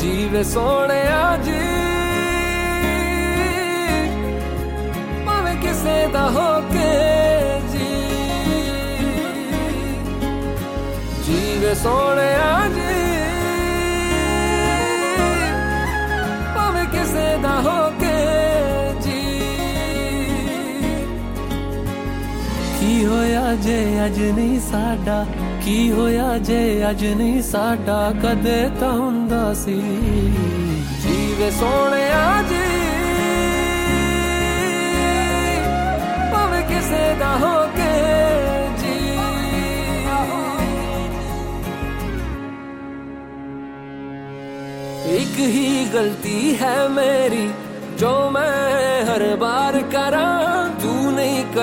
ਜੀਵੇ ਸੋਹਣਿਆ ਜੀ ਭਾਵੇਂ ਕਿਸੇ ਦਾ ਹੋ ਕੇ ਜੀ। ਜੀਵੇ ਸੋਹਣਿਆ ਜੀ ਭਾਵੇਂ ਕਿਸੇ ਦਾ ਹੋ ਕੇ ਜੇ ਅੱਜ ਨਹੀਂ ਸਾਡਾ? ਕੀ ਹੋਇਆ ਜੇ ਅੱਜ ਨਹੀਂ ਸਾਡਾ? ਕਦੇ ਤਾਂ ਹੁੰਦਾ ਸੀ। ਜੀਵੇ ਸੋਹਣਿਆ ਜੀ। ਭਾਵੇਂ ਕਿਸੇ ਦਾ ਹੋ ਕੇ ਜੀ। ਇੱਕ ਹੀ ਗਲਤੀ ਹੈ ਮੇਰੀ, ਜੋ ਮੈਂ ਹਰ ਵਾਰ ਕਰਾਂ।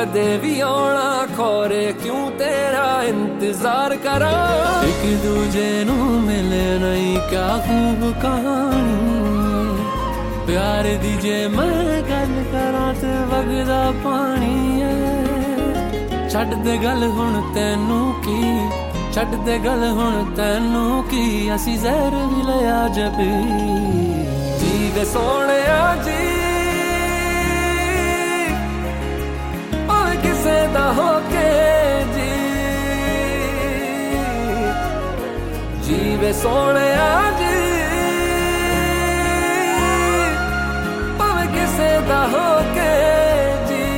ਕਦੇ ਵੀ ਆਉਣਾ ਖੋਰੇ, ਕਿਉਂ ਤੇਰਾ ਇੰਤਜ਼ਾਰ ਕਰਾਂ? ਇੱਕ ਦੂਜੇ ਨੂੰ ਮਿਲੇ ਨਹੀਂ ਕਿਆ ਖੂਬ ਕਹਾਣੀ। ਪਿਆਰ ਦੀ ਜੇ ਮੈਂ ਗੱਲ ਕਰਾਂ ਤੇ ਵਗਦਾ ਪਾਣੀ ਐ। ਛੱਡ ਦੇ ਗੱਲ ਹੁਣ ਤੈਨੂੰ ਕੀ? ਛੱਡ ਦੇ ਗੱਲ ਹੁਣ ਤੈਨੂੰ ਕੀ? ਅਸੀਂ ਜ਼ਹਿਰ ਵੀ ਲਿਆ ਜਬੀ ਜੀਵੇ ਸੋਹਣਿਆ ਜੀ ਜੀਵੇ ਸੋਹਣਿਆ ਜੀ। ਭਾਵੇਂ ਕਿਸੇ ਦਾ ਹੋ ਕੇ ਜੀ।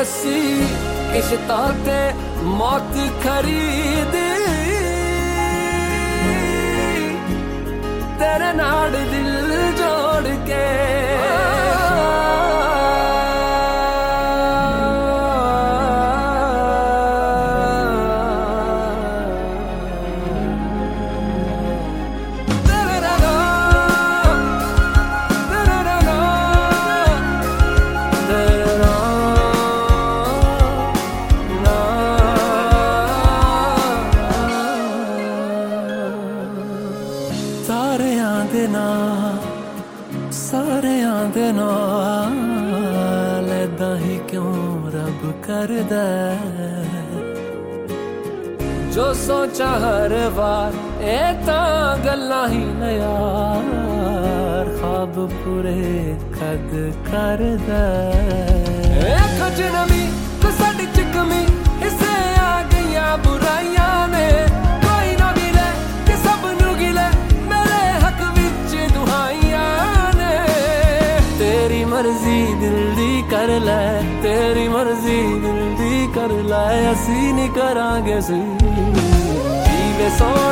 ਅਸੀਂ ਇਸ਼ਤਾਂ ਤੇ ਮੌਤ ਖਰੀਦੀ। ਤੇਰੇ ਨਾਲ ਦਿਲ ਜੋੜ ਕੇ ਸਾਰਿਆਂ ਦੇ ਨਾਂ ਸਾਰਿਆਂ ਦੇ ਨਾਂ ਏਦਾਂ ਹੀ ਕਿਉਂ ਰੱਬ ਕਰਦਾ ਜੋ ਸੋਚਾ ਹਰ ਵਾਰ, ਇਹ ਤਾਂ ਗੱਲਾਂ ਹੀ ਨਾ ਯਾਰ, ਖਾਬ ਪੂਰੇ ਕਦ ਕਰਦਾ ਇਹ ਖਜਨਵੀ ਤੇਰੀ ਮਰਜ਼ੀ ਦਿਲ ਦੀ ਕਰ ਲੈ, ਤੇਰੀ ਮਰਜ਼ੀ ਦਿਲ ਦੀ ਕਰ ਲੈ, ਅਸੀਂ ਨਹੀਂ ਕਰਾਂਗੇ ਸੀ। ਜੀਵੇ ਸੋਹਣਿਆ